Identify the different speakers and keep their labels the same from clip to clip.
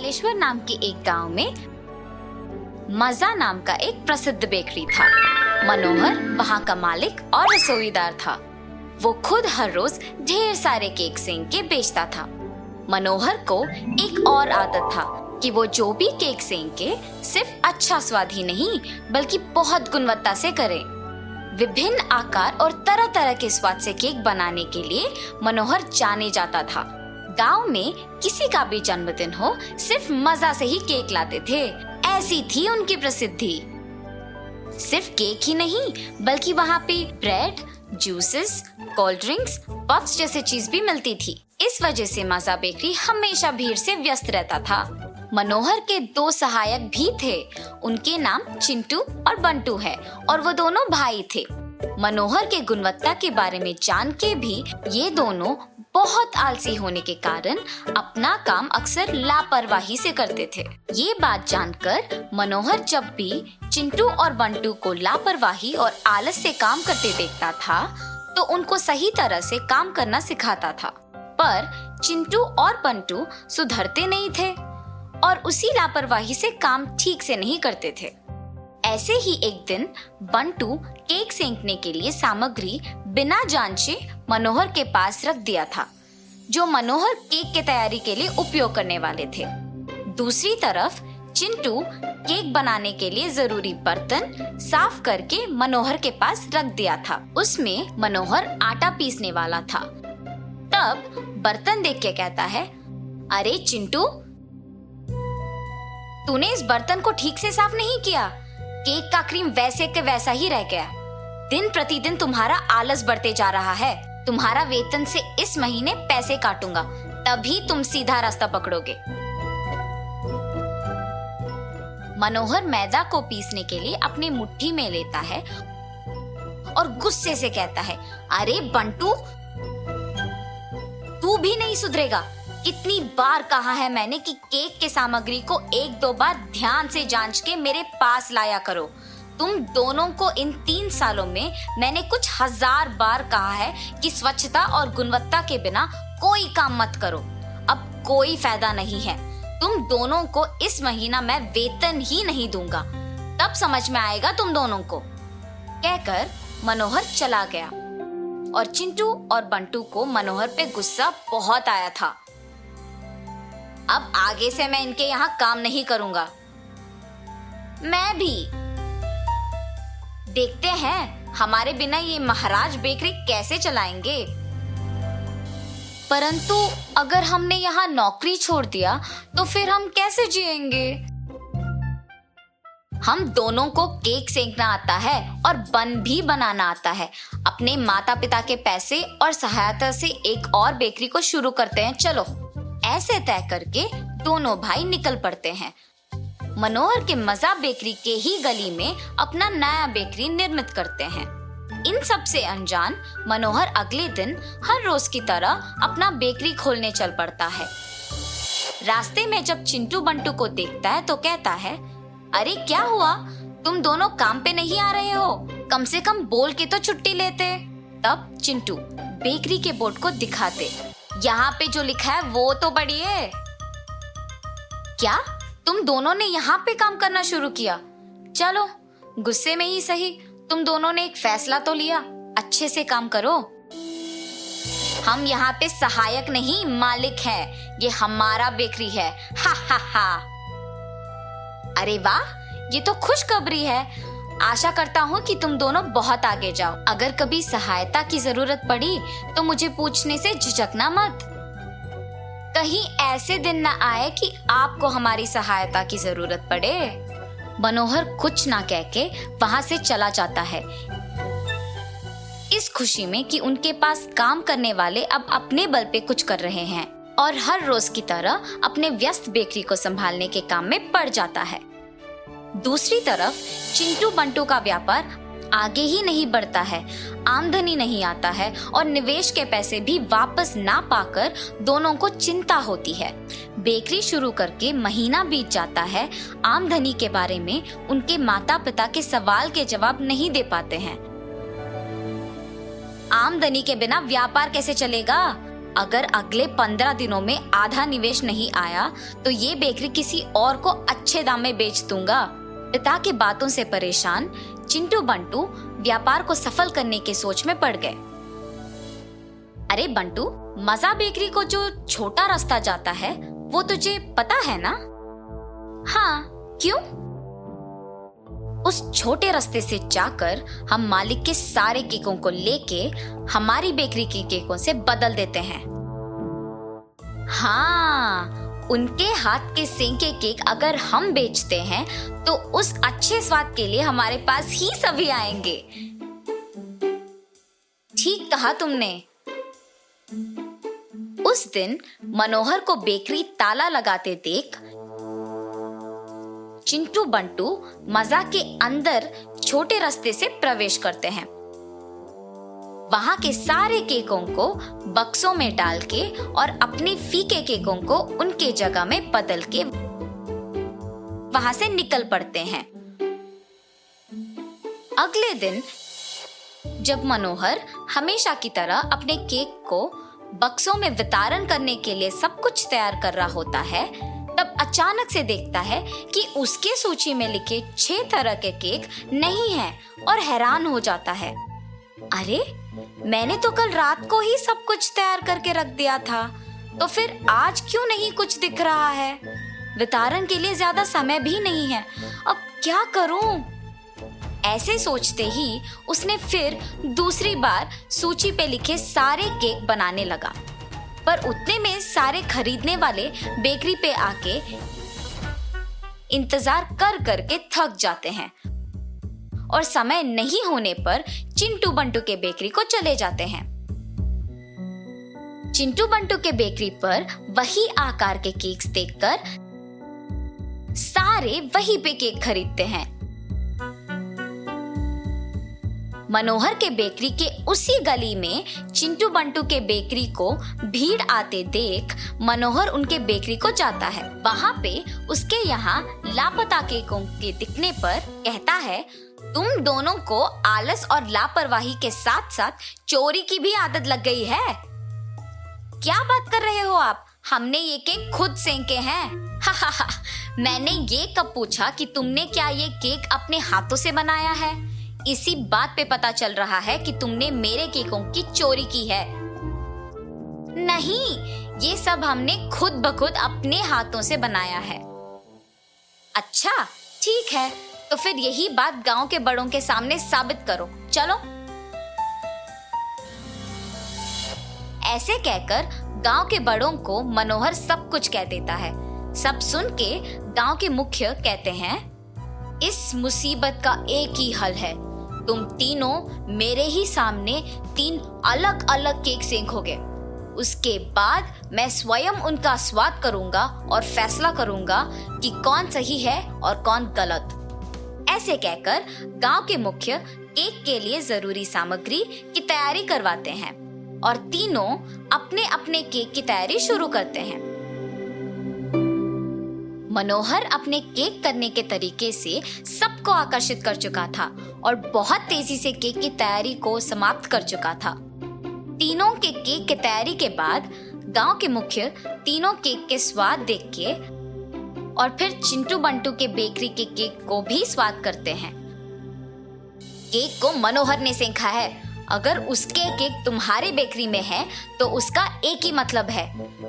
Speaker 1: कालेश्वर नाम के एक गाँव में मज़ा नाम का एक प्रसिद्ध बेकरी था। मनोहर वहाँ का मालिक और रसोईदार था। वो खुद हर रोज ढेर सारे केक सेंक के बेचता था। मनोहर को एक और आदत था कि वो जो भी केक सेंक के सिर्फ़ अच्छा स्वाद ही नहीं, बल्कि बहुत गुणवत्ता से करे। विभिन्न आकार और तरह तरह के स्वाद से केक बनाने के लिए मनोहर जाने जाता था। गाँव में किसी का भी जन्मदिन हो, सिर्फ़ मज़ा से ही केक लाते थे। ऐसी थी उनकी प्रसिद्धि। सिर्फ़ केक ही नहीं, बल्कि वहाँ पे bread, juices, cold drinks, puffs जैसे चीज़ भी मिलती थी। इस वजह से मज़ा बेकरी हमेशा भीड़ से व्यस्त रहता था। मनोहर के दो सहायक भी थे। उनके नाम चिंटू और बंटू है, और वो दोनों भाई थे। मनोहर के गुणवत्ता के बारे में जान के भी ये दोनों बहुत आलसी होने के कारण अपना काम अक्सर लापरवाही से करते थे। ये बात जानकर मनोहर जब भी चिंटू और बंटू को लापरवाही और आलस से काम करते देखता था तो उनको सही तरह से काम करना सिखाता था। पर चिंटू और बंटू सुधरते नहीं थे और उसी लापरवाही से काम ठीक से नहीं करते थे। ऐसे ही एक दिन बंटू केक सेंकने के लिए सामग्री बिना जांचे मनोहर के पास रख दिया था, जो मनोहर केक के तैयारी के लिए उपयोग करने वाले थे। दूसरी तरफ़, चिंटू केक बनाने के लिए ज़रूरी बर्तन साफ़ करके मनोहर के पास रख दिया था। उसमें मनोहर आटा पीसने वाला था। तब बर्तन देख के कहता है, अरे चिंटू, तूने इस बर्तन को ठीक से साफ़ नहीं किया। केक का क्रीम वैसे के वैसा ही रह गया। दिन प्रतिदिन तुम्हारा आलस बढ़ते जा रहा है। तुम्हारा वेतन से इस महीने पैसे काटूँगा। तभी तुम सीधा रास्ता पकड़ोगे। मनोहर मैदा को पीसने के लिए अपनी मुट्ठी में लेता है और गुस्से से कहता है, अरे बंटू, तू भी नहीं सुधरेगा। कितनी बार कहा है मैंने कि केक के सामग्री को एक दो बार ध्यान से जाँच के मेरे पास लाया करो। तुम दोनों को इन तीन सालों में मैंने कुछ हज़ार बार कहा है कि स्वच्छता और गुणवत्ता के बिना कोई काम मत करो। अब कोई फ़ायदा नहीं है। तुम दोनों को इस महीना मैं वेतन ही नहीं दूँगा। तब समझ में आएगा तुम दोनों को। कहकर मनोहर चला गया। और चिंटू और बंटू को मनोहर पे गुस्सा बहुत आया था। अब आगे से मैं इनके यहाँ काम नहीं करूँगा। मैं भी। देखते हैं, हमारे बिना ये महाराज बेकरी कैसे चलाएँगे? परंतु अगर हमने यहाँ नौकरी छोड़ दिया तो फिर हम कैसे जिएँगे? हम दोनों को केक सेंकना आता है और बन भी बनाना आता है। अपने माता पिता के पैसे और सहायता से एक और बेकरी को शुरू करते हैं। चलो। ऐसे तय करके दोनों भाई निकल पड़ते हैं। मनोहर के मज़ा बेकरी के ही गली में अपना नया बेकरी निर्मित करते हैं। इन सबसे अनजान मनोहर अगले दिन हर रोज की तरह अपना बेकरी खोलने चल पड़ता है। रास्ते में जब चिंटू बंटू को देखता है तो कहता है, अरे, क्या हुआ? तुम दोनों काम पे नहीं आ रहे हो। कम से कम बोल के तो छुट्टी लेते। तब चिंटू बेकरी के बोर्ड को दिखाते। यहाँ पे जो लिखा है, वो तो पढ़िए क्या? तुम दोनों ने यहाँ पे काम करना शुरू किया? चलो, गुस्से में ही सही। तुम दोनों ने एक फैसला तो लिया। अच्छे से काम करो। हम यहाँ पे सहायक नहीं, मालिक हैं। ये हमारा बेकरी है। हा हा हा। अरे वाह, ये तो खुशखबरी है। आशा करता हूँ कि तुम दोनों बहुत आगे जाओ। अगर कभी सहायता की ज़रूरत पड़ी तो मुझे पूछने से झिझकना मत। कहीं ऐसे दिन न आए कि आपको हमारी सहायता की ज़रूरत पड़े। मनोहर कुछ ना कह के वहाँ से चला जाता है। इस खुशी में कि उनके पास काम करने वाले अब अपने बल पे कुछ कर रहे हैं और हर रोज की तरह अपने व्यस्त बेकरी को संभालने के काम में पड़ जाता है। दूसरी तरफ़, चिंटू बंटू का व्यापार आगे ही नहीं बढ़ता है, आमदनी नहीं आता है और निवेश के पैसे भी वापस ना पाकर दोनों को चिंता होती है। बेकरी शुरू करके महीना बीत जाता है, आमदनी के बारे में उनके माता पिता के सवाल के जवाब नहीं दे पाते हैं। आमदनी के बिना व्यापार कैसे चलेगा? अगर अगले पंद्रह दिनों में आधा निवेश नहीं आया तो ये बेकरी किसी और को अच्छे दाम में बेच दूँगा। पिता की बातों से परेशान, चिंटू बंटू व्यापार को सफल करने के सोच में पड़ गए। अरे बंटू, मज़ा बेकरी को जो छोटा रास्ता जाता है, वो तुझे पता है ना? हाँ क्यों? उस छोटे रास्ते से जाकर हम मालिक के सारे केकों को लेके हमारी बेकरी के केकों से बदल देते हैं। हाँ उनके हाथ के सेंके केक अगर हम बेचते हैं तो उस अच्छे स्वाद के लिए हमारे पास ही सभी आएँगे। ठीक कहा तुमने। उस दिन मनोहर को बेकरी ताला लगाते देख चिंटू बंटू मज़ा के अंदर छोटे रास्ते से प्रवेश करते हैं। वहाँ के सारे केकों को बक्सों में डाल के और अपने फीके केकों को उनके जगह में बदल के वहाँ से निकल पड़ते हैं। अगले दिन, जब मनोहर हमेशा की तरह अपने केक को बक्सों में वितरण करने के लिए सब कुछ तैयार कर रहा होता है, तब अचानक से देखता है कि उसके सूची में लिखे छह तरह के केक नहीं हैं और हैरान हो जाता है। अरे मैंने तो कल रात को ही सब कुछ तैयार करके रख दिया था। तो फिर आज क्यों नहीं कुछ दिख रहा है? वितरण के लिए ज़्यादा समय भी नहीं है। अब क्या करूँ? ऐसे सोचते ही उसने फिर दूसरी बार सूची पे लिखे सारे केक बनाने लगा। पर उतने में सारे खरीदने वाले बेकरी पे आके इंतज़ार कर करके थक जाते हैं। और समय नहीं होने पर चिंटू बंटू के बेकरी को चले जाते हैं। चिंटू बंटू के बेकरी पर वही आकार के केक्स देखकर सारे वही पे केक खरीदते हैं। मनोहर के बेकरी के उसी गली में चिंटू बंटू के बेकरी को भीड़ आते देख मनोहर उनके बेकरी को जाता है। वहाँ पे उसके यहाँ लापता केकों के दिखने पर कहता है, तुम दोनों को आलस और लापरवाही के साथ साथ चोरी की भी आदत लग गई है। क्या बात कर रहे हो आप? हमने ये केक खुद सेंके हैं। हा हा हा मैंने ये कब पूछा कि तुमने क्या ये केक अपने हाथों से बनाया है? इसी बात पे पता चल रहा है कि तुमने मेरे केकों की चोरी की है। नहीं, ये सब हमने खुद ब खुद अपने हाथों से बनाया है। अच्छा ठीक है तो फिर यही बात गाँव के बड़ों के सामने साबित करो। चलो। ऐसे कहकर गाँव के बड़ों को मनोहर सब कुछ कह देता है। सब सुन के गाँव के मुख्य कहते हैं, इस मुसीबत का एक ही हल है। तुम तीनों मेरे ही सामने तीन अलग अलग केक सेंकोगे। उसके बाद मैं स्वयं उनका स्वाद करूँगा और फैसला करूँगा कि कौन सही है और कौन गलत। ऐसे कहकर गाँव के मुख्य केक के लिए ज़रूरी सामग्री की तैयारी करवाते हैं और तीनों अपने अपने केक की तैयारी शुरू करते हैं। मनोहर अपने केक करने के तरीके से सबको आकर्षित कर चुका था और बहुत तेज़ी से केक की तैयारी को समाप्त कर चुका था। तीनों के केक की तैयारी के बाद गाँव के मुख्य तीनों केक के स्वाद देख के और फिर चिंटू बंटू के बेकरी के केक को भी स्वाद करते हैं। केक को मनोहर ने सेंखा है अगर उसके केक तुम्हारे बेकरी में है तो उसका एक ही मतलब है।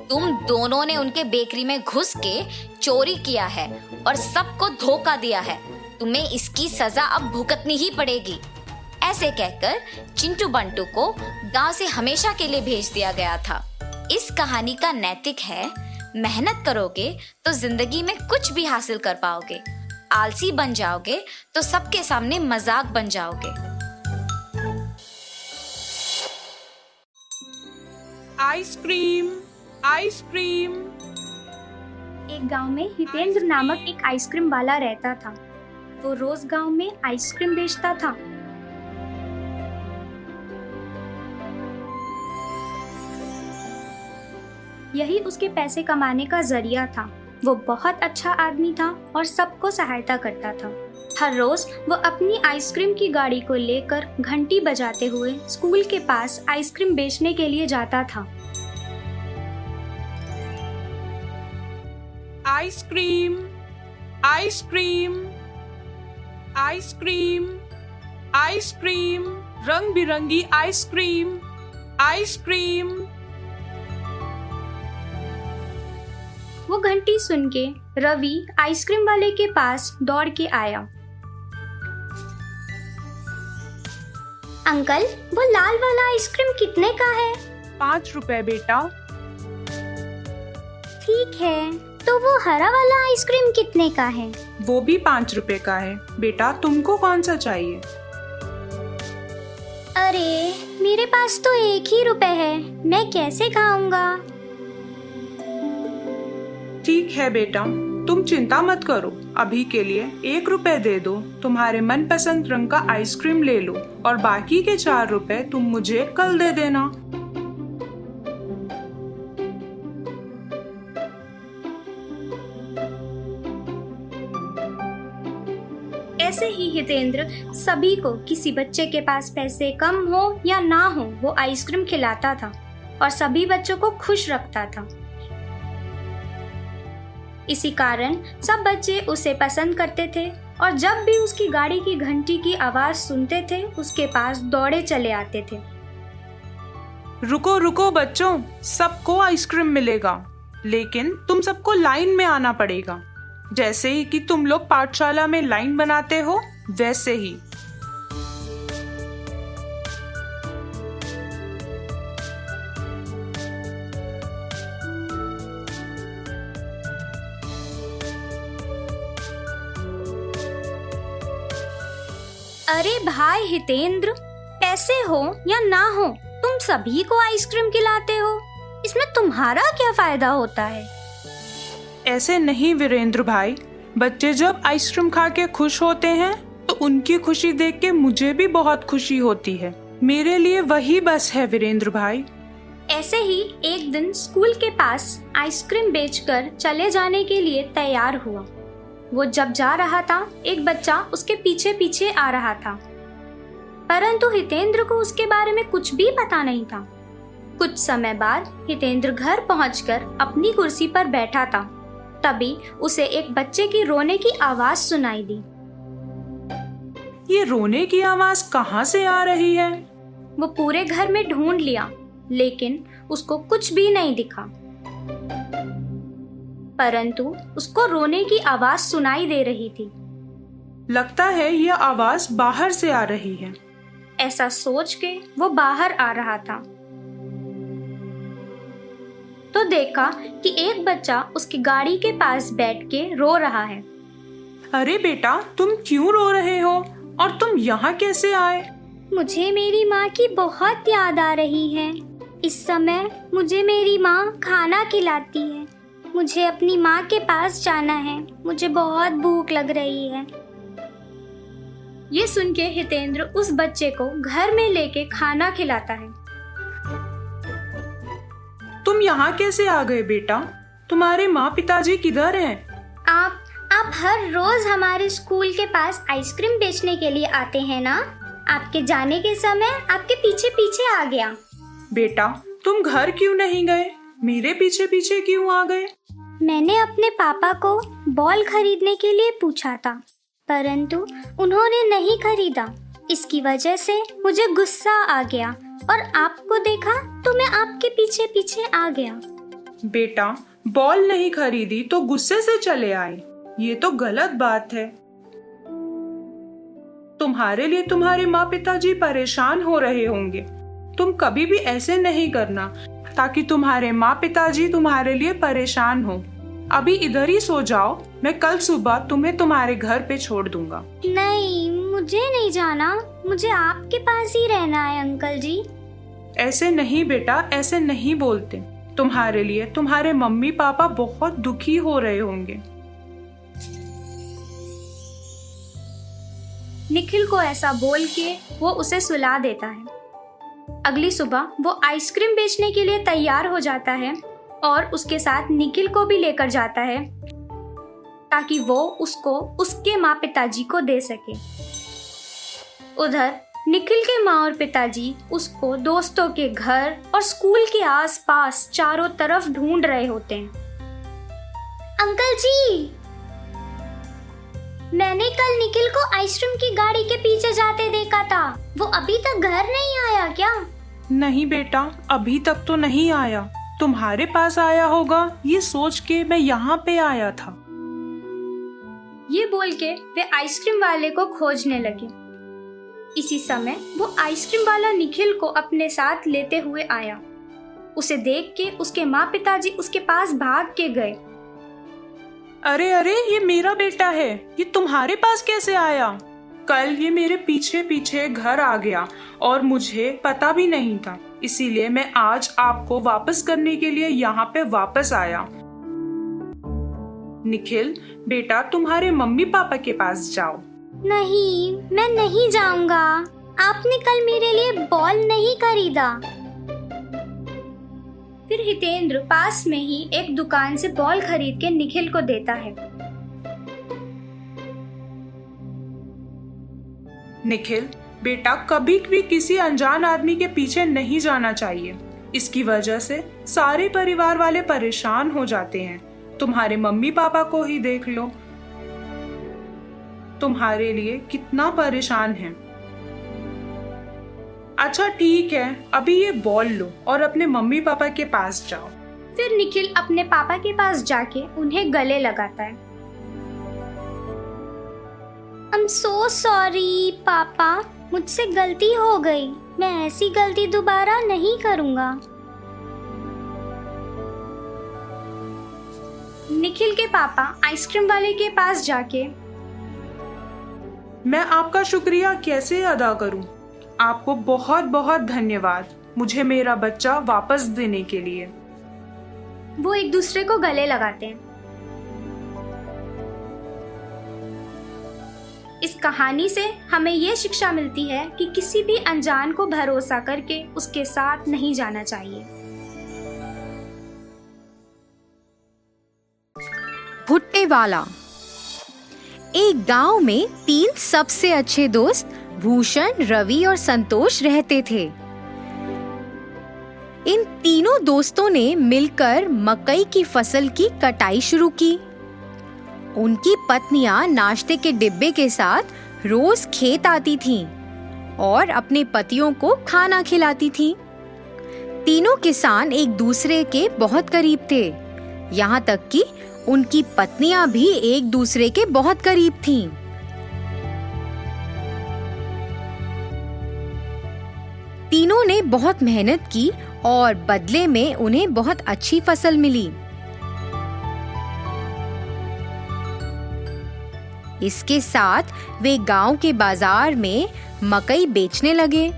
Speaker 1: तुम दोनों ने उनके बेकरी में घुस के चोरी किया है और सबको धोखा दिया है। तुम्हें इसकी सजा अब भुगतनी ही पड़ेगी। ऐसे कहकर चिंटू बंटू को गाँव से हमेशा के लिए भेज दिया गया था। इस कहानी का नैतिक है, मेहनत करोगे तो ज़िंदगी में कुछ भी हासिल कर पाओगे। आलसी बन जाओगे तो सबके सामने मज़ाक बन जाओगे।
Speaker 2: आइसक्रीम आइसक्रीम
Speaker 3: एक गाँव में हितेंद्र नामक एक आइसक्रीम वाला रहता था। वो रोज गाँव में आइसक्रीम बेचता था। यही उसके पैसे कमाने का ज़रिया था। वो बहुत अच्छा आदमी था और सबको सहायता करता था। हर रोज वो अपनी आइसक्रीम की गाड़ी को लेकर घंटी बजाते हुए स्कूल के पास आइसक्रीम बेचने के लिए जाता था।
Speaker 2: आइसक्रीम आइसक्रीम आइसक्रीम आइसक्रीम रंग बिरंगी आइसक्रीम आइसक्रीम
Speaker 3: वो घंटी सुन के रवि आइसक्रीम वाले के पास दौड़ के आया। अंकल वो लाल वाला आइसक्रीम कितने का है?
Speaker 2: पाँच रुपए बेटा।
Speaker 3: ठीक है। तो वो हरा वाला आइसक्रीम कितने का है?
Speaker 2: वो भी पाँच रुपए का है। बेटा तुमको कौन सा चाहिए?
Speaker 3: अरे मेरे पास तो एक ही रुपए है। मैं कैसे खाऊँगा?
Speaker 2: ठीक है बेटा तुम चिंता मत करो। अभी के लिए एक रुपए दे दो। तुम्हारे मनपसंद रंग का आइसक्रीम ले लो। और बाकी के चार रुपए तुम मुझे कल दे देना।
Speaker 3: हितेंद्र सभी को किसी बच्चे के पास पैसे कम हो या ना हो, वो आइसक्रीम खिलाता था और सभी बच्चों को खुश रखता था। इसी कारण सब बच्चे उसे पसंद करते थे और जब भी उसकी गाड़ी की घंटी की आवाज़ सुनते थे, उसके पास दौड़े चले आते थे।
Speaker 2: रुको रुको बच्चों, सबको आइसक्रीम मिलेगा, लेकिन तुम सबको लाइन में आना पड़ेगा। जैसे ही कि तुम लोग पाठशाला में लाइन बनाते हो वैसे ही।
Speaker 3: अरे भाई हितेंद्र पैसे हो या ना हो तुम सभी को आइसक्रीम खिलाते हो। इसमें तुम्हारा क्या फ़ायदा होता है?
Speaker 2: ऐसे नहीं वीरेंद्र भाई बच्चे जब आइसक्रीम खा के खुश होते हैं तो उनकी खुशी देख के मुझे भी बहुत खुशी होती है। मेरे लिए वही बस है वीरेंद्र भाई।
Speaker 3: ऐसे ही एक दिन स्कूल के पास आइसक्रीम बेचकर चले जाने के लिए तैयार हुआ। वो जब जा रहा था, एक बच्चा उसके पीछे पीछे आ रहा था। परंतु हितेंद्र को उसके बारे में कुछ भी पता नहीं था। कुछ समय बाद हितेंद्र घर पहुंचकर अपनी कुर्सी पर बैठा था। तभी उसे एक बच्चे की रोने की आवाज़ सुनाई दी।
Speaker 2: ये रोने की आवाज़ कहाँ से आ रही है?
Speaker 3: वो पूरे घर में ढूंढ लिया लेकिन उसको कुछ भी नहीं दिखा। परंतु उसको रोने की आवाज़ सुनाई दे रही थी।
Speaker 2: लगता है यह आवाज़ बाहर से आ रही है।
Speaker 3: ऐसा सोच के वो बाहर आ रहा था। तो देखा कि एक बच्चा उसकी गाड़ी के पास बैठ के रो रहा है।
Speaker 2: अरे बेटा तुम क्यों रो रहे हो? और तुम यहाँ कैसे आए?
Speaker 3: मुझे मेरी माँ की बहुत याद आ रही है। इस समय मुझे मेरी माँ खाना खिलाती है। मुझे अपनी माँ के पास जाना है। मुझे बहुत भूख लग रही है। ये सुन के हितेंद्र उस बच्चे को घर में लेके खाना खिलाता है।
Speaker 2: तुम यहाँ कैसे आ गए बेटा? तुम्हारे माँ पिताजी किधर हैं?
Speaker 3: आप आप हर रोज हमारे स्कूल के पास आइसक्रीम बेचने के लिए आते हैं ना? आपके जाने के समय आपके पीछे पीछे आ गया।
Speaker 2: बेटा तुम घर क्यों नहीं गए? मेरे पीछे पीछे क्यों आ गए?
Speaker 3: मैंने अपने पापा को बॉल खरीदने के लिए पूछा था परंतु उन्होंने नहीं खरीदा। इसकी वजह से मुझे गुस्सा आ गया और आपको देखा तो मैं आपके पीछे पीछे आ गया।
Speaker 2: बेटा बॉल नहीं खरीदी तो गुस्से से चले आए। ये तो गलत बात है। तुम्हारे लिए तुम्हारे माँ पिताजी परेशान हो रहे होंगे। तुम कभी भी ऐसे नहीं करना ताकि तुम्हारे माँ पिताजी तुम्हारे लिए परेशान हो। अभी इधर ही सो जाओ मैं कल सुबह तुम्हें तुम्हारे घर पे छोड़ दूँगा।
Speaker 3: नहीं मुझे नहीं जाना। मुझे आपके पास ही रहना है अंकल जी।
Speaker 2: ऐसे नहीं बेटा ऐसे नहीं बोलते। तुम्हारे लिए तुम्हारे मम्मी पापा बहुत दुखी हो रहे होंगे।
Speaker 3: निखिल को ऐसा बोल के वो उसे सुला देता है। अगली सुबह वो आइसक्रीम बेचने के लिए तैयार हो जाता है और उसके साथ निखिल को भी लेकर जाता है, ताकि वो उसको उसके माँ पिताजी को दे सके। उधर निखिल के माँ और पिताजी उसको दोस्तों के घर और स्कूल के आसपास चारों तरफ़ ढूंढ रहे होते हैं। अंकल जी मैंने कल निखिल को आइसक्रीम की गाड़ी के पीछे जाते देखा था। वो अभी तक घर नहीं आया क्या?
Speaker 2: नहीं बेटा अभी तक तो नहीं आया। तुम्हारे पास आया होगा ये सोच के मैं यहाँ पे आया था।
Speaker 3: ये बोल के वे आइसक्रीम वाले को खोजने लगे। इसी समय वो आइसक्रीम वाला निखिल को अपने साथ लेते हुए आया। उसे देख के उसके माँ पिताजी उसके पास भाग के गए।
Speaker 2: अरे अरे, ये मेरा बेटा है। ये तुम्हारे पास कैसे आया? कल ये मेरे पीछे पीछे घर आ गया और मुझे पता भी नहीं था। इसीलिए मैं आज आपको वापस करने के लिए यहाँ पे वापस आया। निखिल, बेटा, तुम्हारे मम्मी पापा के पास जाओ।
Speaker 3: नहीं, मैं नहीं जाऊँगा। आपने कल मेरे लिए बॉल नहीं खरीदा। फिर हितेंद्र पास में ही एक दुकान से बॉल खरीद के निखिल को देता है।
Speaker 2: निखिल, बेटा कभी भी किसी अनजान आदमी के पीछे नहीं जाना चाहिए। इसकी वजह से सारे परिवार वाले परेशान हो जाते हैं। तुम्हारे मम्मी पापा को ही देख लो। तुम्हारे लिए कितना परेशान है। अच्छा ठीक है। अभी ये बॉल लो और अपने मम्मी पापा के पास जाओ।
Speaker 3: फिर निखिल अपने पापा के पास जाके उन्हें गले लगाता है। I'm so sorry, पापा। मुझसे गलती हो गई। मैं ऐसी गलती दोबारा नहीं करूँगा। निखिल के पापा आइसक्रीम वाले के पास जाके
Speaker 2: मैं आपका शुक्रिया कैसे अदा करूँ? आपको बहुत बहुत धन्यवाद। मुझे मेरा बच्चा वापस देने के लिए।
Speaker 3: वो एक दूसरे को गले लगाते हैं। इस कहानी से हमें ये शिक्षा मिलती है कि किसी भी अनजान को भरोसा करके उसके साथ नहीं जाना चाहिए।
Speaker 4: भुट्टे वाला एक गाँव में तीन सबसे अच्छे दोस्त भूषण, रवि और संतोष रहते थे इन तीनों दोस्तों ने मिलकर मकई की फ़सल की कटाई शुरू की उनकी पत्नियाँ नाश्ते के डिब्बे के साथ रोज खेत आती थीं और अपने पतियों को खाना खिलाती थीं। तीनों किसान एक दूसरे के बहुत करीब थे यहाँ तक कि उनकी पत्नियाँ भी एक दूसरे के बहुत करीब थीं। तीनों ने बहुत मेहनत की और बदले में उन्हें बहुत अच्छी फ़सल मिली। इसके साथ वे गाँव के बाज़ार में मकई बेचने लगे।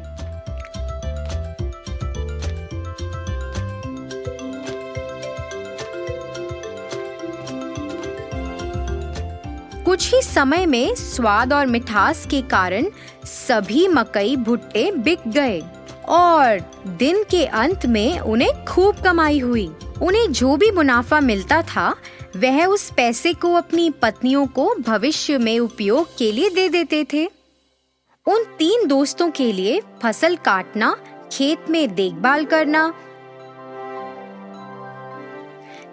Speaker 4: कुछ ही समय में स्वाद और मिठास के कारण सभी मकई भुट्टे बिक गए। और दिन के अंत में उन्हें खूब कमाई हुई। उन्हें जो भी मुनाफा मिलता था, वह उस पैसे को अपनी पत्नियों को भविष्य में उपयोग के लिए दे देते थे। उन तीन दोस्तों के लिए फ़सल काटना, खेत में देखभाल करना,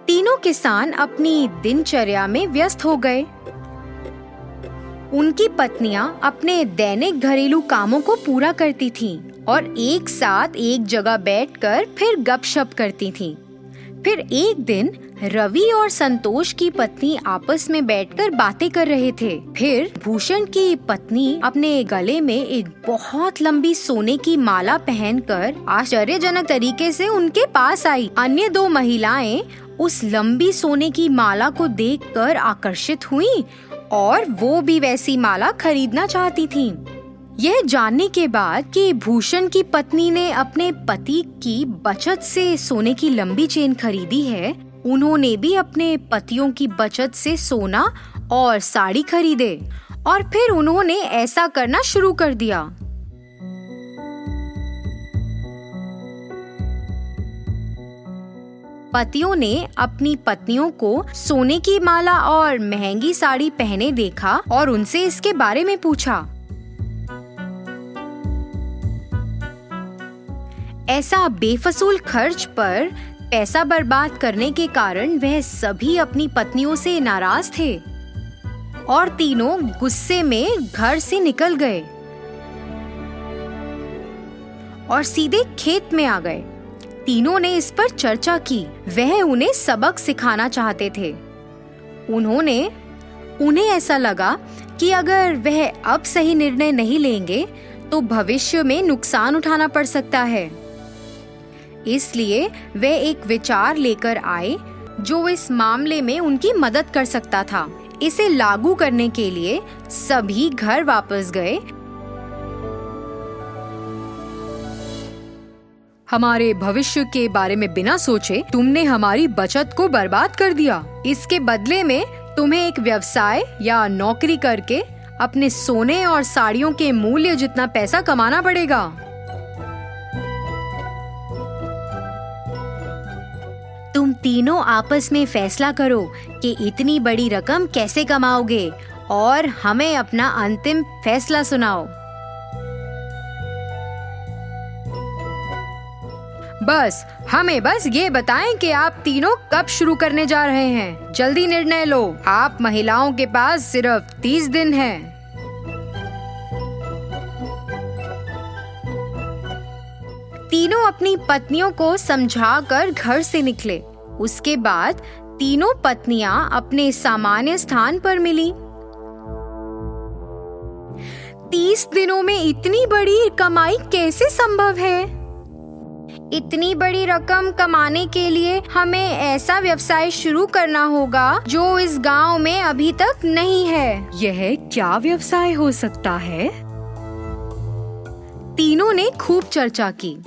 Speaker 4: तीनों किसान अपनी दिनचर्या में व्यस्त हो गए। उनकी पत्नियाँ अपने दैनिक घरेलू कामों को पूरा करती थीं। और एक साथ एक जगह बैठकर फिर गपशप करती थीं। फिर एक दिन रवि और संतोष की पत्नी आपस में बैठकर बातें कर रहे थे फिर भूषण की पत्नी अपने गले में एक बहुत लंबी सोने की माला पहनकर आश्चर्यजनक तरीके से उनके पास आई अन्य दो महिलाएँ उस लंबी सोने की माला को देखकर आकर्षित हुईं और वो भी वैसी माला खरीदना चाहती थीं। यह जानने के बाद कि भूषण की पत्नी ने अपने पति की बचत से सोने की लंबी चेन खरीदी है। उन्होंने भी अपने पतियों की बचत से सोना और साड़ी खरीदे और फिर उन्होंने ऐसा करना शुरू कर दिया। पतियों ने अपनी पत्नियों को सोने की माला और महँगी साड़ी पहने देखा और उनसे इसके बारे में पूछा। ऐसा बेफसूल खर्च पर पैसा बर्बाद करने के कारण वह सभी अपनी पत्नियों से नाराज़ थे और तीनों गुस्से में घर से निकल गए और सीधे खेत में आ गए। तीनों ने इस पर चर्चा की। वह उन्हें सबक सिखाना चाहते थे। उन्होंने, उन्हें ऐसा लगा कि अगर वह अब सही निर्णय नहीं लेंगे तो भविष्य में नुकसान उठाना पड़ सकता है। इसलिए वे एक विचार लेकर आए, जो इस मामले में उनकी मदद कर सकता था। इसे लागू करने के लिए सभी घर वापस गए।
Speaker 5: हमारे भविष्य के बारे में बिना सोचे तुमने हमारी बचत को बर्बाद कर दिया।
Speaker 4: इसके बदले में तुम्हें एक व्यवसाय या नौकरी करके अपने सोने और साड़ियों के मूल्य जितना पैसा कमाना पड़ेगा। तुम तीनों आपस में फैसला करो कि इतनी बड़ी रकम कैसे कमाओगे और हमें अपना अंतिम फैसला सुनाओ।
Speaker 5: बस, हमें बस ये बताएँ कि आप तीनों कब शुरू करने जा रहे हैं। जल्दी निर्णय लो। आप महिलाओं के पास सिर्फ़ तीस दिन हैं।
Speaker 4: तीनों अपनी पत्नियों को समझाकर घर से निकले। उसके बाद तीनों पत्नियाँ अपने सामान्य स्थान पर मिली। तीस दिनों में इतनी बड़ी कमाई कैसे संभव है? इतनी बड़ी रकम कमाने के लिए हमें ऐसा व्यवसाय शुरू करना होगा जो इस गाँव में अभी तक नहीं है।
Speaker 5: यह क्या व्यवसाय हो सकता है?
Speaker 4: तीनों ने खूब चर्चा की।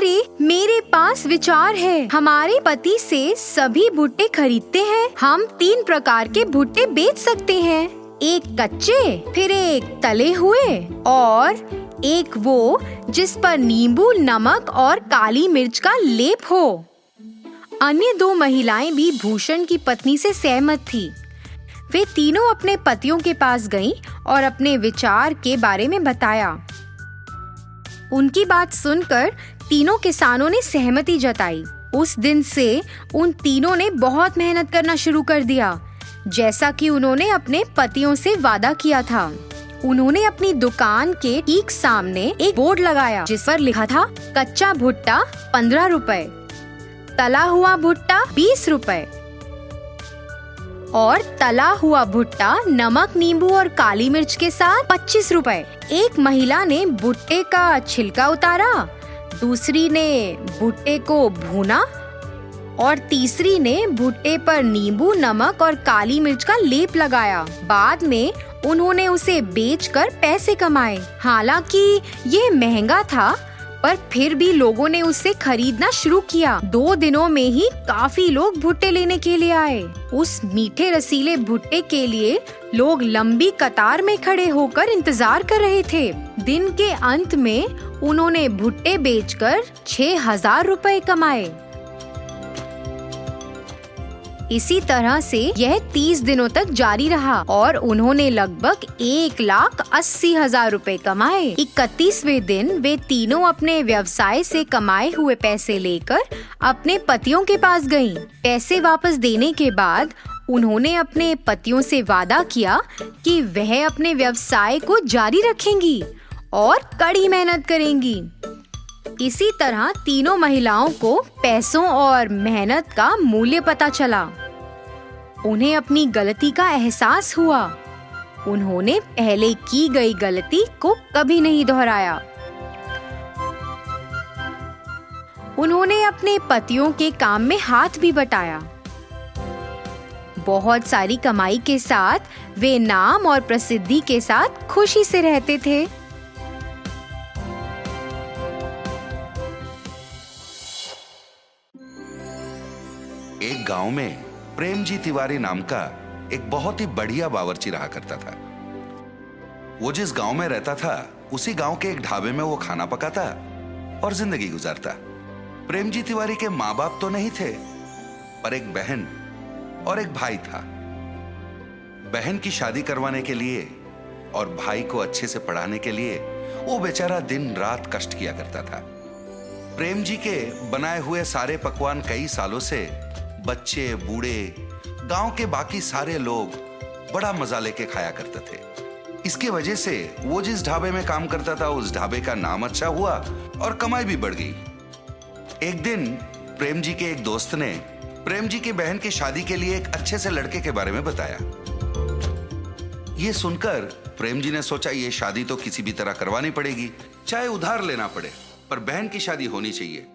Speaker 4: अरे मेरे पास विचार है। हमारे पति से सभी भुट्टे खरीदते हैं। हम तीन प्रकार के भुट्टे बेच सकते हैं। एक कच्चे, फिर एक तले हुए, और एक वो जिस पर नींबू, नमक और काली मिर्च का लेप हो। अन्य दो महिलाएँ भी भूषण की पत्नी से सहमत थी। वे तीनों अपने पतियों के पास गईं और अपने विचार के बारे में बताया। उनकी बात सुनकर तीनों किसानों ने सहमति जताई। उस दिन से उन तीनों ने बहुत मेहनत करना शुरू कर दिया, जैसा कि उन्होंने अपने पतियों से वादा किया था। उन्होंने अपनी दुकान के ठीक सामने एक बोर्ड लगाया, जिस पर लिखा था, कच्चा भुट्टा पंद्रह रुपए, तला हुआ भुट्टा बीस रुपए और तला हुआ भुट्टा नमक, नींबू और काली मिर्च के साथ पच्चीस रुपए। एक महिला ने भुट्टे का छिलका उतारा दूसरी ने भुट्टे को भूना और तीसरी ने भुट्टे पर नींबू, नमक और काली मिर्च का लेप लगाया। बाद में उन्होंने उसे बेचकर पैसे कमाए। हालाँकि ये महँगा था पर फिर भी लोगों ने उसे खरीदना शुरू किया। दो दिनों में ही काफ़ी लोग भुट्टे लेने के लिए आए। उस मीठे रसीले भुट्टे के लिए लोग लंबी कतार में खड़े होकर इंतज़ार कर रहे थे। दिन के अंत में उन्होंने भुट्टे बेचकर छह हज़ार रूपए कमाए। इसी तरह से यह तीस दिनों तक जारी रहा और उन्होंने लगभग एक लाख अस्सी हज़ार रूपए कमाए। इकतीसवे दिन वे तीनों अपने व्यवसाय से कमाए हुए पैसे लेकर अपने पतियों के पास गई पैसे वापस देने के बाद उन्होंने अपने पतियों से वादा किया कि वह अपने व्यवसाय को जारी रखेंगी और कड़ी मेहनत करेंगी। इसी तरह तीनों महिलाओं को पैसों और मेहनत का मूल्य पता चला। उन्हें अपनी गलती का एहसास हुआ। उन्होंने पहले की गई गलती को कभी नहीं दोहराया। उन्होंने अपने पतियों के काम में हाथ भी बटाया। बहुत सारी कमाई के साथ वे नाम और प्रसिद्धि के साथ खुशी से रहते थे।
Speaker 6: एक गाँव में प्रेमजी तिवारी नाम का एक बहुत ही बढ़िया बावर्ची रहा करता था। वो जिस गाँव में रहता था, उसी गाँव के एक ढाबे में वो खाना पकाता और ज़िंदगी गुजारता। प्रेमजी तिवारी के माँ बाप तो नहीं थे, पर एक बहन और एक भाई था। बहन की शादी करवाने के लिए और भाई को अच्छे से पढ़ाने के लिए वो बेचारा दिन रात कष्ट किया करता था। प्रेम जी के बनाए हुए सारे पकवान कई सालों से बच्चे, बूढ़े, गाँव के बाकी सारे लोग बड़ा मज़ा लेके खाया करते थे। इसके वजह से वो जिस ढाबे में काम करता था, उस ढाबे का नाम अच्छा हुआ और कमाई भी बढ़ गई। एक दिन प्रेम जी के एक दोस्त ने प्रेम जी की बहन की शादी के लिए एक अच्छे से लड़के के बारे में बताया। ये सुनकर प्रेम जी ने सोचा, ये शादी तो किसी भी तरह करवानी पड़ेगी, चाहे उधार लेना पड़े, पर बहन की शादी होनी चाहिए।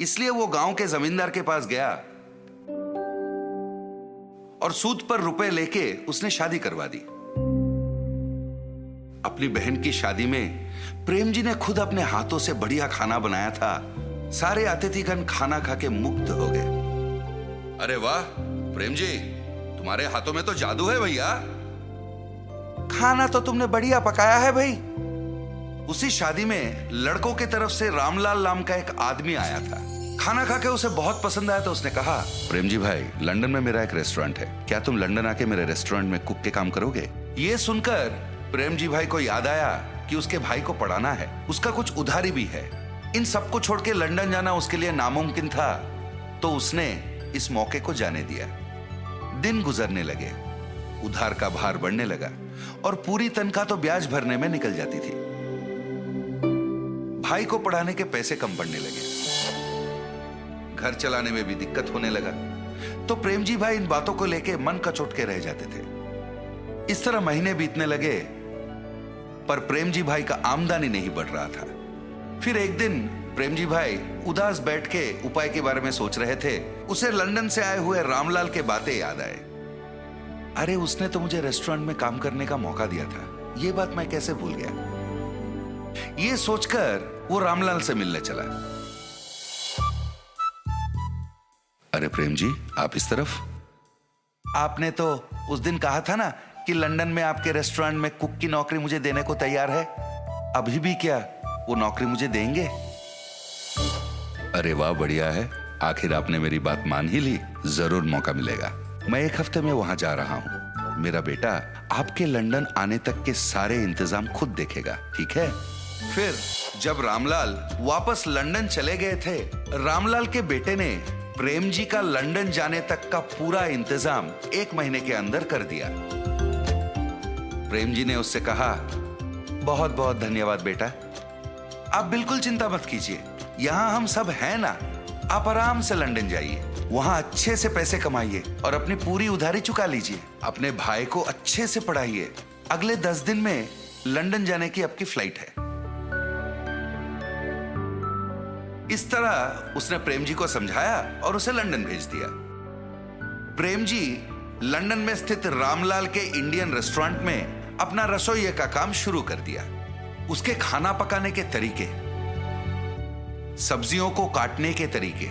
Speaker 6: इसलिए वो गाँव के जमींदार के पास गया और सूद पर रुपए लेके उसने शादी करवा दी। अपनी बहन की शादी में प्रेम जी ने खुद अपने हाथों से बढ़िया खाना बनाया था। सारे अतिथिगण खाना खा के मुक्त हो गए। अरे वाह प्रेम जी तुम्हारे हाथों में तो जादू है भैया। खाना तो तुमने बढ़िया पकाया है भाई। उसी शादी में लड़कों की तरफ़ से रामलाल नाम का एक आदमी आया था। खाना खा के उसे बहुत पसंद आया तो उसने कहा प्रेम जी भाई लंदन में मेरा एक रेस्टोरेंट है। क्या तुम लंदन आके मेरे रेस्टोरेंट में कुक के काम करोगे? ये सुनकर प्रेम जी भाई को याद आया कि उसके भाई को पढ़ाना है। उसका कुछ उधारी भी है। इन सबको छोड़ के लंदन जाना उसके लिए नामुमकिन था। तो उसने इस मौके को जाने दिया। दिन गुजरने लगे। उधार का भार बढ़ने लगा और पूरी तनख्वाह तो ब्याज भरने में निकल जाती थी। भाई को पढ़ाने के पैसे कम पड़ने लगे। घर चलाने में भी दिक्कत होने लगा। तो प्रेम जी भाई इन बातों को लेके मन कचोट के रह जाते थे। इस तरह महीने बीतने लगे, पर प्रेम जी भाई का आमदनी नहीं बढ़ रहा था। फिर एक दिन प्रेम जी भाई उदास बैठ के उपाय के बारे में सोच रहे थे। उसे लंदन से आए हुए रामलाल के बातें याद आए। अरे, उसने तो मुझे रेस्टोरेंट में काम करने का मौका दिया था। यह बात मैं कैसे भूल गया? ये सोचकर वो रामलाल से मिलने चला। अरे प्रेम जी आप इस तरफ़? आपने तो उस दिन कहा था ना कि लंदन में आपके रेस्टोरेंट में कुक की नौकरी मुझे देने को तैयार है। अभी भी क्या वो नौकरी मुझे देंगे? अरे वाह बढ़िया है। आखिर आपने मेरी बात मान ही ली। ज़रूर मौका मिलेगा। मैं एक हफ़्ते में वहाँ जा रहा हूँ। मेरा बेटा आपके लंदन आने तक के सारे इंतज़ाम खुद देखेगा ठीक है? फिर जब रामलाल वापस लंदन चले गए थे रामलाल के बेटे ने प्रेम जी का लंदन जाने तक का पूरा इंतज़ाम एक महीने के अंदर कर दिया। प्रेम जी ने उससे कहा, बहुत बहुत धन्यवाद बेटा। आप बिल्कुल चिंता मत कीजिए। यहाँ हम सब हैं ना। आप आराम से लंदन जाइए। वहाँ अच्छे से पैसे कमाइए और अपनी पूरी उधारी चुका लीजिए। अपने भाई को अच्छे से पढ़ाइए। अगले दस दिन में लंदन जाने की आपकी फ़्लाइट है। इस तरह उसने प्रेम जी को समझाया और उसे लंदन भेज दिया? प्रेम जी लंदन में स्थित रामलाल के इंडियन रेस्टोरेंट में अपना रसोई का काम शुरू कर दिया। उसके खाना पकाने के तरीके, सब्जियों को काटने के तरीके,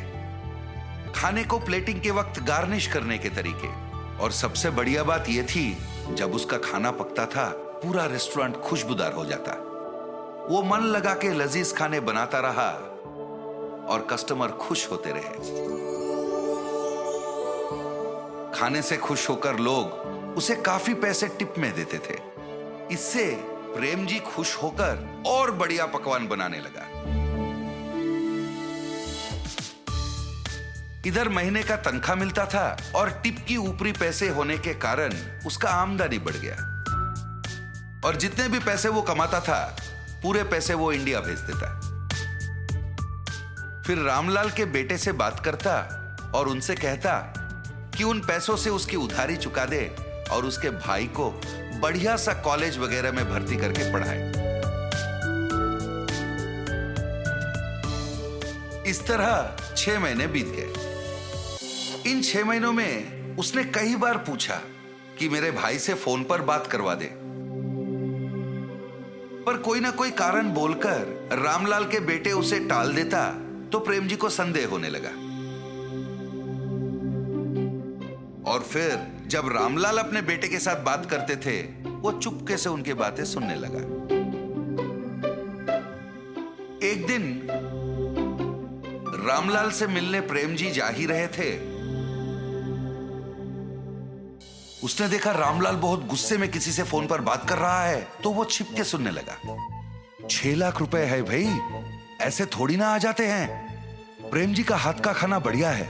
Speaker 6: खाने को प्लेटिंग के वक्त गार्निश करने के तरीके और सबसे बढ़िया बात यह थी, जब उसका खाना पकता था, पूरा रेस्टोरेंट खुशबूदार हो जाता। वो मन लगा के लजीज खाने बनाता रहा और कस्टमर खुश होते रहे। खाने से खुश होकर लोग उसे काफ़ी पैसे टिप में देते थे। इससे प्रेम जी खुश होकर और बढ़िया पकवान बनाने लगा। इधर महीने का तनख्वाह मिलता था और टिप की ऊपरी पैसे होने के कारण उसका आमदनी बढ़ गया। और जितने भी पैसे वो कमाता था, पूरे पैसे वो इंडिया भेज देता। फिर रामलाल के बेटे से बात करता और उनसे कहता कि उन पैसों से उसकी उधारी चुका दे और उसके भाई को बढ़िया सा कॉलेज वगैरह में भर्ती करके पढ़ाए। इस तरह छह महीने बीत गए। इन छह महीनों में उसने कई बार पूछा कि मेरे भाई से फ़ोन पर बात करवा दे। पर कोई ना कोई कारण बोलकर रामलाल के बेटे उसे टाल देता तो प्रेम जी को संदेह होने लगा। और फिर जब रामलाल अपने बेटे के साथ बात करते थे, वो चुपके से उनकी बातें सुनने लगा। एक दिन रामलाल से मिलने प्रेम जी जा ही रहे थे। उसने देखा रामलाल बहुत गुस्से में किसी से फ़ोन पर बात कर रहा है तो वो छिप के सुनने लगा। छह लाख रुपए है भाई। ऐसे थोड़ी ना आ जाते हैं। प्रेम जी का हाथ का खाना बढ़िया है।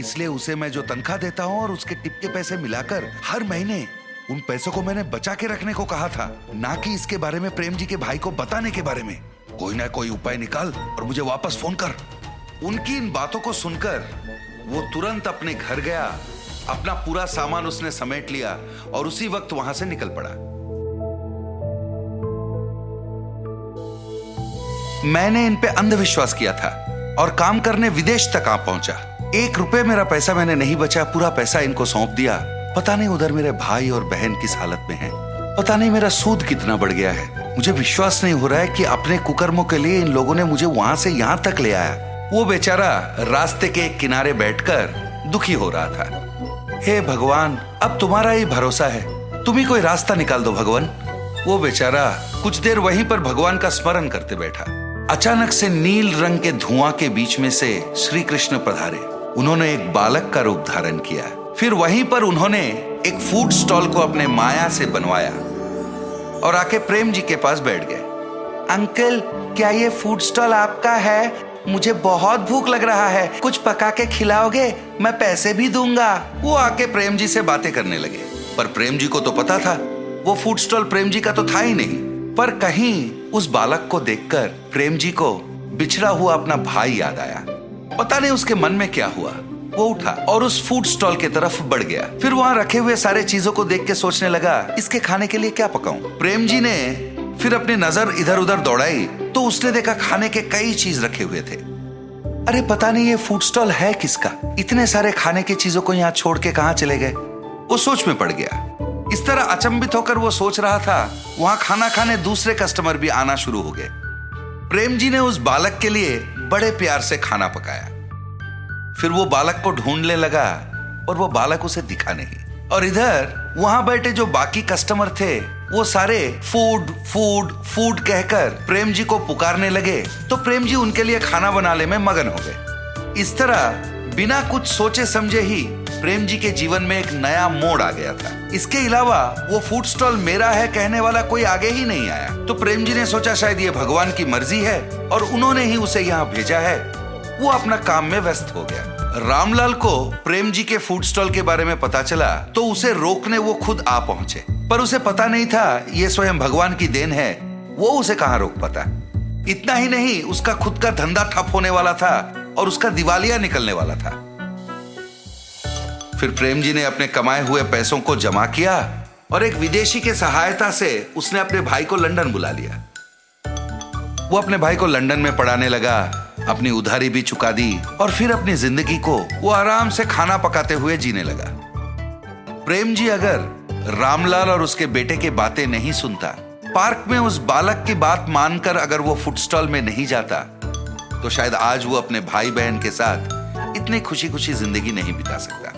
Speaker 6: इसलिए उसे मैं जो तनख्वाह देता हूँ और उसके टिप के पैसे मिलाकर हर महीने उन पैसों को मैंने बचा के रखने को कहा था, ना कि इसके बारे में प्रेम जी के भाई को बताने के बारे में। कोई ना कोई उपाय निकाल और मुझे वापस फ़ोन कर। उनकी इन बातों को सुनकर वो तुरंत अपने घर गया, अपना पूरा सामान उसने समेट लिया और उसी वक्त वहाँ से निकल पड़ा। मैंने इन पे अंधविश्वास किया था और काम करने विदेश तक आ पहुँचा। एक रुपए मेरा पैसा मैंने नहीं बचा, पूरा पैसा इनको सौंप दिया। पता नहीं उधर मेरे भाई और बहन किस हालत में हैं। पता नहीं मेरा सूद कितना बढ़ गया है। मुझे विश्वास नहीं हो रहा है कि अपने कुकर्मों के लिए इन लोगों ने मुझे वहाँ से यहाँ तक ले आया। वो बेचारा रास्ते के किनारे बैठकर दुखी हो रहा था। हे भगवान, अब तुम्हारा ही भरोसा है। तुम ही कोई रास्ता निकाल दो, भगवान। वो बेचारा कुछ देर वहीं पर भगवान का स्मरण करते बैठा। अचानक से नील रंग के धुआँ के बीच में से श्री कृष्ण पधारे। उन्होंने एक बालक का रूप धारण किया। फिर वहीं पर उन्होंने एक फ़ूड स्टॉल को अपने माया से बनवाया और आके प्रेम जी के पास बैठ गए। अंकल, क्या ये फ़ूड स्टॉल आपका है? मुझे बहुत भूख लग रहा है। कुछ पका के खिलाओगे? मैं पैसे भी दूँगा। वो आके प्रेम जी से बातें करने लगे। पर प्रेम जी को तो पता था। वो फ़ूड स्टॉल प्रेम जी का तो था ही नहीं। पर कहीं उस बालक को देखकर प्रेम जी को बिछड़ा हुआ अपना भाई याद आया। पता नहीं उसके मन में क्या हुआ। वो उठा और उस फ़ूड स्टॉल की तरफ़ बढ़ गया। फिर वहाँ रखे हुए सारे चीज़ों को देख के सोचने लगा, इसके खाने के लिए क्या पकाऊं? प्रेम जी ने फिर अपनी नज़र इधर उधर दौड़ाई तो उसने देखा खाने के कई चीज़ रखे हुए थे। अरे, पता नहीं ये फ़ूड स्टॉल है किसका? इतने सारे खाने की चीज़ों को यहाँ छोड़ के कहा चले गए? वो सोच में पड़ गया। इस तरह अचंबित होकर वो सोच रहा था, वहाँ खाना खाने दूसरे कस्टमर भी आना शुरू हो गए। प्रेम जी ने उस बालक के लिए बड़े प्यार से खाना पकाया। फिर वो बालक को ढूँढने लगा और वो बालक उसे दिखा नहीं। और इधर, वहाँ बैठे जो बाकी कस्टमर थे, वो सारे फ़ूड फ़ूड फ़ूड कहकर प्रेम जी को पुकारने लगे तो प्रेम जी उनके लिए खाना बनाने में मगन हो गए। इस तरह बिना कुछ सोचे समझे ही प्रेम जी के जीवन में एक नया मोड़ आ गया था। इसके अलावा वो फ़ूड स्टॉल मेरा है कहने वाला कोई आगे ही नहीं आया। तो प्रेम जी ने सोचा शायद ये भगवान की मर्ज़ी है और उन्होंने ही उसे यहाँ भेजा है। वो अपना काम में व्यस्त हो गया। रामलाल को प्रेम जी के फ़ूड स्टॉल के बारे में पता चला तो उसे रोकने वो खुद आ पहुँचे। पर उसे पता नहीं था ये स्वयं भगवान की देन है। वो उसे कहाँ रोक पाता? इतना ही नहीं, उसका खुद का धंधा ठप होने वाला था और उसका दिवालिया निकलने वाला था। फिर प्रेम जी ने अपने कमाए हुए पैसों को जमा किया और एक विदेशी के सहायता से उसने अपने भाई को लंदन बुला लिया। वो अपने भाई को लंदन में पढ़ाने लगा, अपनी उधारी भी चुका दी और फिर अपनी ज़िंदगी को वो आराम से खाना पकाते हुए जीने लगा। प्रेम जी अगर रामलाल और उसके बेटे की बातें नहीं सुनता, पार्क में उस बालक की बात मानकर अगर वो फुट स्टॉल में नहीं जाता तो शायद आज वो अपने भाई बहन के साथ इतनी खुशी खुशी ज़िंदगी नहीं बिता सकता।